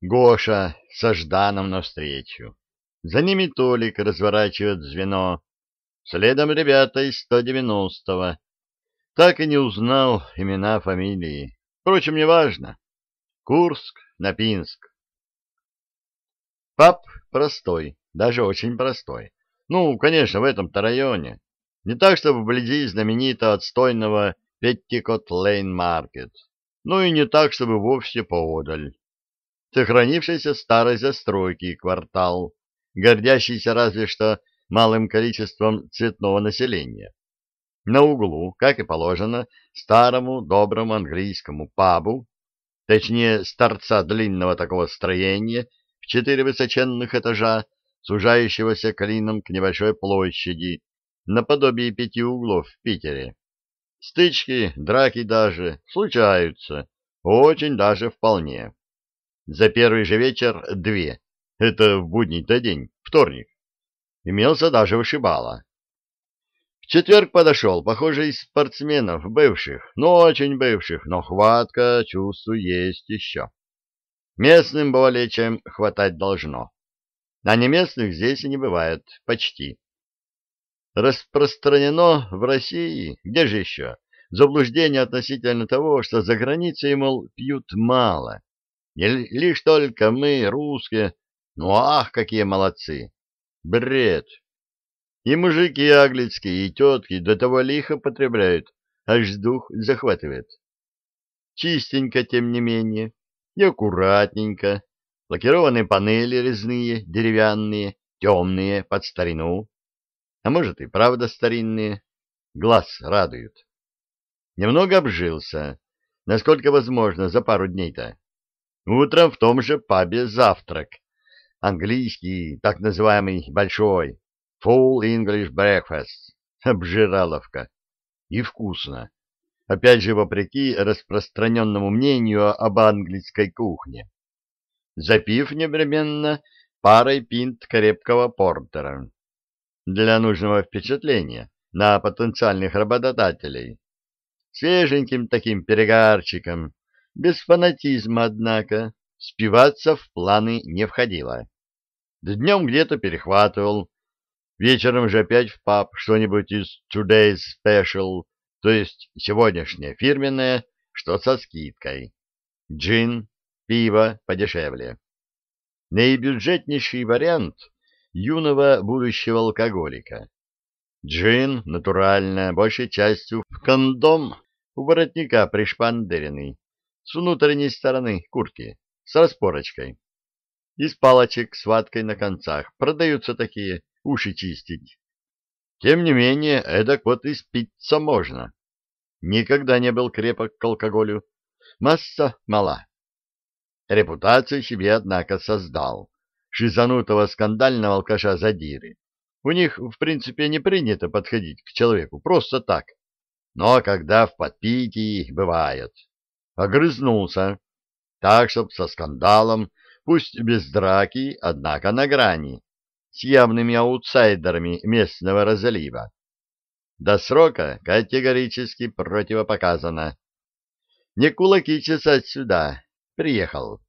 Гоша со Жданом навстречу. За ними Толик разворачивает звено. Следом ребята из 190-го. Так и не узнал имена фамилии. Впрочем, неважно. Курск, Напинск. Пап простой, даже очень простой. Ну, конечно, в этом-то районе. Не так, чтобы вблизи знаменитого отстойного Петтикот Лейн Маркет. Ну и не так, чтобы вовсе поодаль. Сохранившийся старой застройки квартал, гордящийся разве что малым количеством цветного населения. На углу, как и положено, старому доброму английскому пабу, точнее, с торца длинного такого строения в четыре высоченных этажа, сужающегося клином к небольшой площади, наподобие пяти углов в Питере. Стычки, драки даже случаются, очень даже вполне. За первый же вечер две, это в будний-то день, вторник. Имелся даже вышибала. В четверг подошел, похоже, из спортсменов, бывших, ну, очень бывших, но хватка, чувствую, есть еще. Местным более чем хватать должно. А не здесь и не бывает, почти распространено в России, где же еще, заблуждение относительно того, что за границей, мол, пьют мало. Лишь только мы, русские, ну ах, какие молодцы! Бред! И мужики аглицкие, и тетки до того лихо потребляют, аж дух захватывает. Чистенько, тем не менее, и аккуратненько, лакированные панели резные, деревянные, темные, под старину, а может и правда старинные, глаз радуют. Немного обжился, насколько возможно, за пару дней-то. Утром в том же пабе завтрак, английский, так называемый большой, full English breakfast, обжираловка, и вкусно. Опять же, вопреки распространенному мнению об английской кухне. Запив непременно парой пинт крепкого портера для нужного впечатления на потенциальных работодателей. Свеженьким таким перегарчиком, без фанатизма, однако, спиваться в планы не входило. Днем где-то перехватывал, вечером же опять в паб что-нибудь из Today's Special, то есть сегодняшнее фирменное, что со скидкой. Джин, пиво подешевле. Наибюджетнейший вариант — юного будущего алкоголика. Джин, натурально, большей частью в кондом у воротника пришпандеренный, с внутренней стороны куртки, с распорочкой. Из палочек с ваткой на концах продаются такие, уши чистить. Тем не менее, эдак вот и спиться можно. Никогда не был крепок к алкоголю. Масса мала. Репутацию себе, однако, создал шизанутого скандального алкаша задиры. У них, в принципе, не принято подходить к человеку просто так. Но когда в подпитии бывает. Огрызнулся. Так, чтоб со скандалом, пусть без драки, однако на грани, с явными аутсайдерами местного разлива. До срока категорически противопоказано. Не кулаки чесать сюда. Приехал.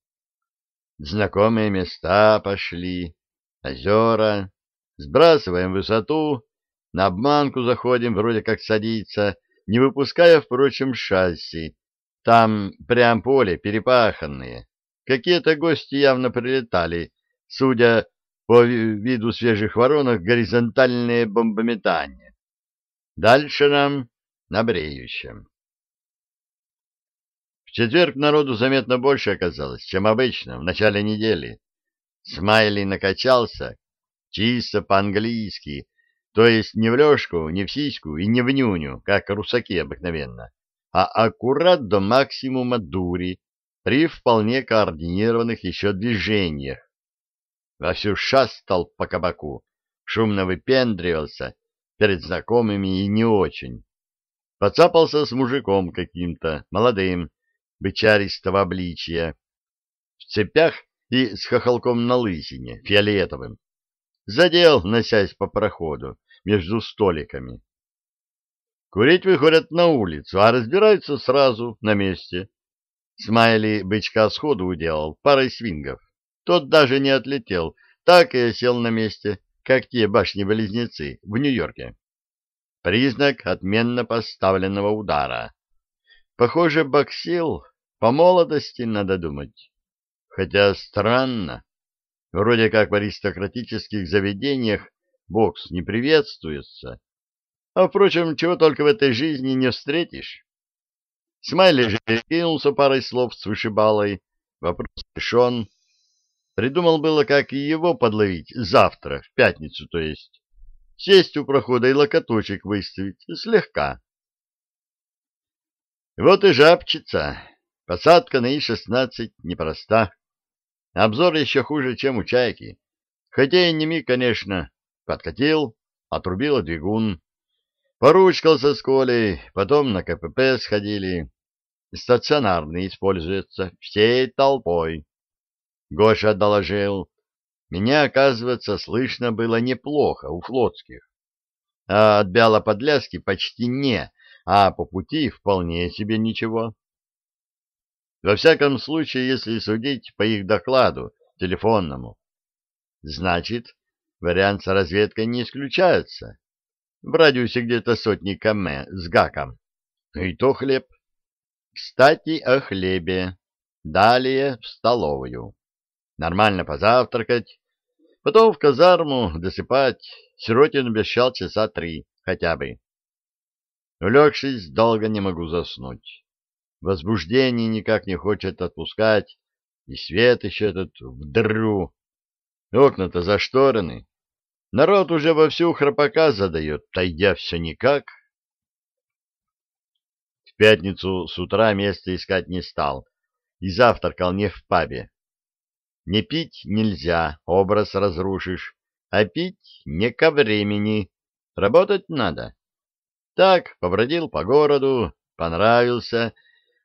Знакомые места пошли, озера, сбрасываем высоту, на обманку заходим, вроде как садиться, не выпуская, впрочем, шасси. Там прям поле перепаханные. Какие-то гости явно прилетали, судя по виду свежих воронок, горизонтальные бомбометания. Дальше нам на бреющем. В четверг народу заметно больше оказалось, чем обычно, в начале недели. Смайли накачался, чисто по-английски, то есть не в лёжку, не в сиську и не в нюню, как русаки обыкновенно, а аккурат до максимума дури при вполне координированных еще движениях. Вовсю шастал по кабаку, шумно выпендривался перед знакомыми и не очень. Поцапался с мужиком каким-то, молодым, бычаристого обличия, в цепях и с хохолком на лысине, фиолетовым. Задел, носясь по проходу, между столиками. Курить выходят на улицу, а разбираются сразу на месте. Смайли бычка сходу уделал парой свингов. Тот даже не отлетел, так и сел на месте, как те башни-близнецы в Нью-Йорке. Признак отменно поставленного удара. Похоже, боксил по молодости, надо думать. Хотя странно. Вроде как в аристократических заведениях бокс не приветствуется. А, впрочем, чего только в этой жизни не встретишь. Смайли же кинулся парой слов с вышибалой. Вопрос решен. Придумал было, как и его подловить завтра, в пятницу, то есть. Сесть у прохода и локоточек выставить, слегка. Вот и жабчица. Посадка на И-16 непроста. Обзор еще хуже, чем у чайки. Хотя и не ми, конечно. Подкатил, отрубила двигун. Поручкался с Колей, потом на КПП сходили. Стационарный используется всей толпой. Гоша доложил. Меня, оказывается, слышно было неплохо у флотских. А от Бяла-Подляски почти не, а по пути вполне себе ничего. Во всяком случае, если судить по их докладу телефонному. Значит, вариант с разведкой не исключается. В радиусе где-то сотни км с гаком. И то хлеб. Кстати, о хлебе. Далее в столовую нормально позавтракать, потом в казарму досыпать. Сиротин обещал часа три хотя бы. Улегшись, долго не могу заснуть. Возбуждение никак не хочет отпускать, и свет еще этот вдру. Окна-то зашторены. Народ уже вовсю храпака задает, тайдя все никак. В пятницу с утра место искать не стал и завтракал не в пабе, не пить нельзя, образ разрушишь, а пить не ко времени, работать надо. Так, побродил по городу, понравился,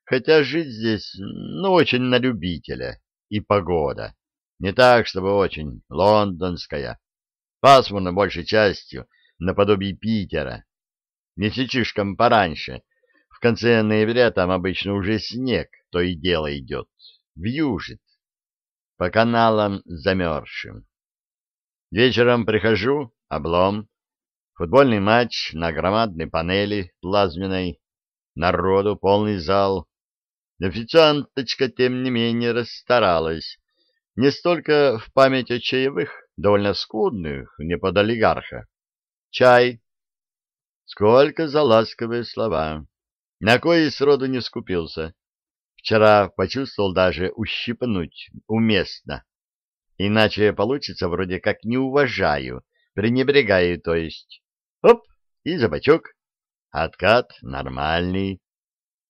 хотя жить здесь, ну, очень на любителя, и погода. Не так, чтобы очень лондонская. Пасмурно большей частью, наподобие Питера. Не слишком пораньше. В конце ноября там обычно уже снег, то и дело идет. Вьюжит по каналам замерзшим. Вечером прихожу, облом, футбольный матч на громадной панели плазменной, народу полный зал. Официанточка, тем не менее, расстаралась. Не столько в память о чаевых, довольно скудных, не под олигарха. Чай. Сколько за ласковые слова. На кои сроду не скупился. Вчера почувствовал даже ущипнуть уместно. Иначе получится вроде как не уважаю, пренебрегаю, то есть. Оп, и за бочок. Откат нормальный.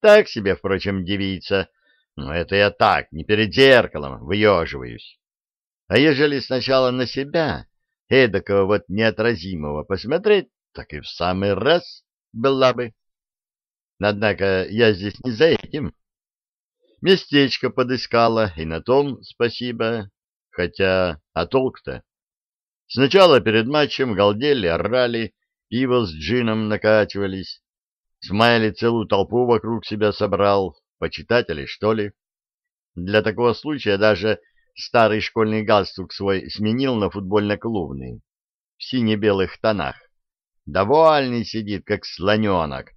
Так себе, впрочем, девица. Но это я так, не перед зеркалом, выеживаюсь. А ежели сначала на себя, эдакого вот неотразимого, посмотреть, так и в самый раз была бы. Однако я здесь не за этим. Местечко подыскала, и на том спасибо. Хотя, а толк-то? Сначала перед матчем галдели, орали, пиво с джином накачивались. Смайли целую толпу вокруг себя собрал, почитателей, что ли. Для такого случая даже старый школьный галстук свой сменил на футбольно-клубный, в сине-белых тонах. Довольный сидит, как слоненок.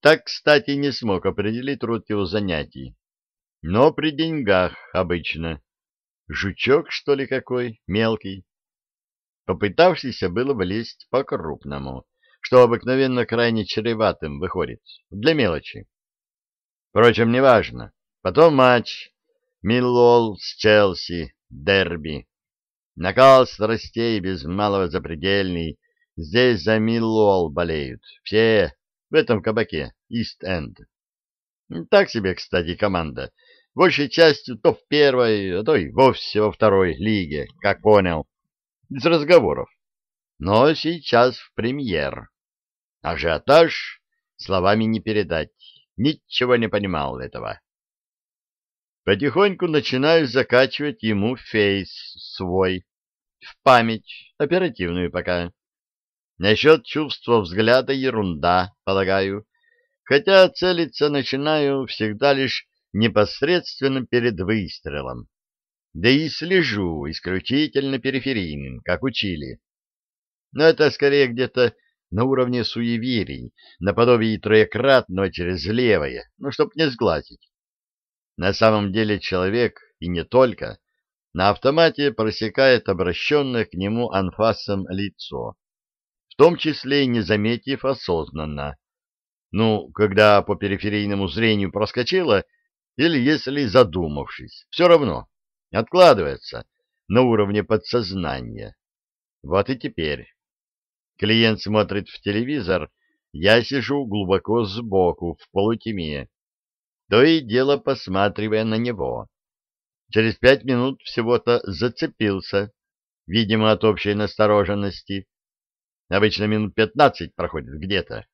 Так, кстати, не смог определить род его занятий но при деньгах обычно. Жучок, что ли, какой, мелкий. Попытавшийся было влезть по-крупному, что обыкновенно крайне чреватым выходит, для мелочи. Впрочем, неважно. Потом матч. Миллол с Челси, дерби. Накал страстей без малого запредельный. Здесь за Миллол болеют. Все в этом кабаке, Ист-Энд. Так себе, кстати, команда большей частью то в первой, а то и вовсе во второй лиге, как понял, из разговоров. Но сейчас в премьер. Ажиотаж словами не передать. Ничего не понимал этого. Потихоньку начинаю закачивать ему фейс свой, в память, оперативную пока. Насчет чувства взгляда ерунда, полагаю, хотя целиться начинаю всегда лишь непосредственно перед выстрелом. Да и слежу исключительно периферийным, как учили. Но это скорее где-то на уровне суеверий, наподобие троекратного через левое, ну, чтоб не сглазить. На самом деле человек, и не только, на автомате просекает обращенное к нему анфасом лицо, в том числе и не заметив осознанно. Ну, когда по периферийному зрению проскочило, или если задумавшись, все равно, откладывается на уровне подсознания. Вот и теперь. Клиент смотрит в телевизор, я сижу глубоко сбоку, в полутьме, то и дело посматривая на него. Через пять минут всего-то зацепился, видимо, от общей настороженности. Обычно минут пятнадцать проходит где-то.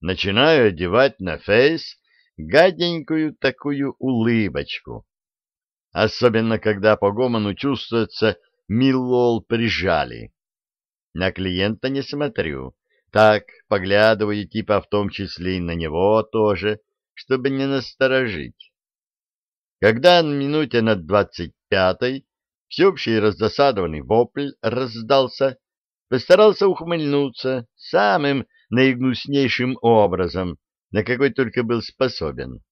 Начинаю одевать на фейс гаденькую такую улыбочку. Особенно, когда по гомону чувствуется «милол прижали». На клиента не смотрю. Так, поглядываю типа в том числе и на него тоже, чтобы не насторожить. Когда на минуте над двадцать пятой всеобщий раздосадованный вопль раздался, постарался ухмыльнуться самым наигнуснейшим образом, на какой только был способен.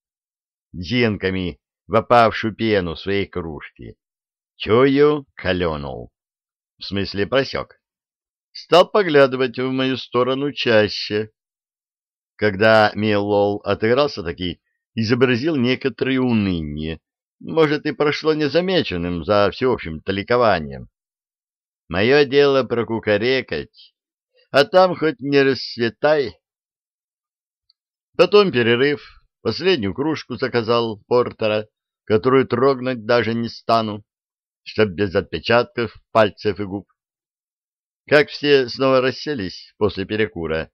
Зенками в пену своей кружки. Чую, каленул. В смысле просек стал поглядывать в мою сторону чаще. Когда Милол отыгрался таки, изобразил некоторое уныние, может, и прошло незамеченным за всеобщим толикованием. Мое дело прокукарекать, а там хоть не расцветай. Потом перерыв, последнюю кружку заказал портера, которую трогнуть даже не стану, чтоб без отпечатков пальцев и губ. Как все снова расселись после перекура,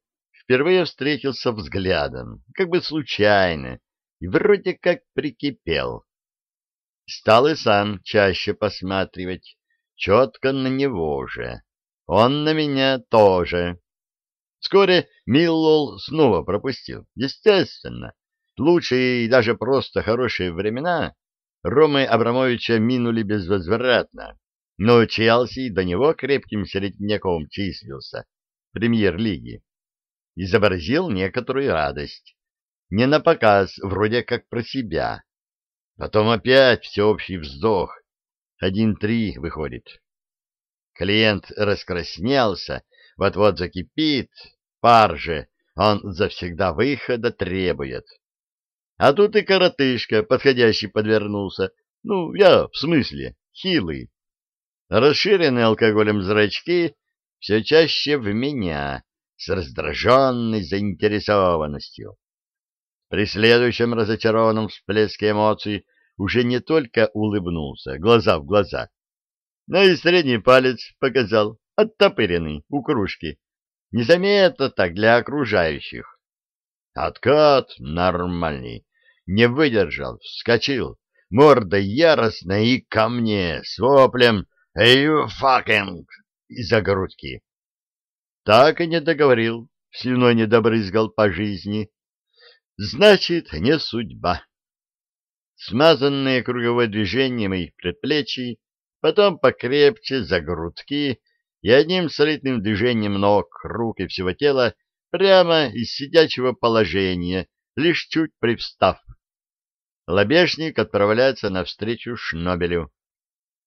впервые встретился взглядом, как бы случайно, и вроде как прикипел. Стал и сам чаще посматривать, четко на него же. Он на меня тоже. Вскоре Миллол снова пропустил. Естественно, лучшие и даже просто хорошие времена Ромы Абрамовича минули безвозвратно. Но Челси до него крепким середняком числился, премьер-лиги. Изобразил некоторую радость. Не на показ, вроде как про себя. Потом опять всеобщий вздох. Один-три выходит. Клиент раскраснелся, вот-вот закипит. Пар же, он завсегда выхода требует. А тут и коротышка, подходящий подвернулся. Ну, я в смысле, хилый. Расширенные алкоголем зрачки все чаще в меня, с раздраженной заинтересованностью. При следующем разочарованном всплеске эмоций уже не только улыбнулся, глаза в глаза, но и средний палец показал, оттопыренный, у кружки. Незаметно так для окружающих. Откат нормальный, не выдержал, вскочил, морда яростная и ко мне, с воплем «Эй, fucking!» из-за грудки. Так и не договорил, слюной не добрызгал по жизни. Значит, не судьба. Смазанные круговое движение моих предплечий, потом покрепче за грудки и одним солидным движением ног, рук и всего тела прямо из сидячего положения, лишь чуть привстав. Лобешник отправляется навстречу Шнобелю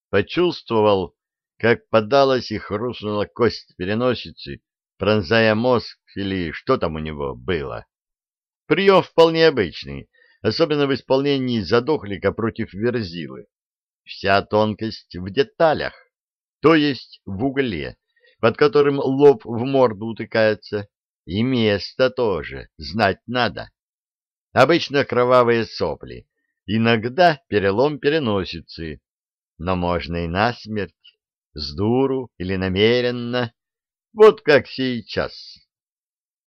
почувствовал, как подалась и хрустнула кость переносицы, пронзая мозг или что там у него было. Прием вполне обычный, особенно в исполнении задохлика против верзилы. Вся тонкость в деталях, то есть в угле, под которым лоб в морду утыкается, и место тоже знать надо. Обычно кровавые сопли, иногда перелом переносицы, но можно и насмерть, с дуру или намеренно, вот как сейчас.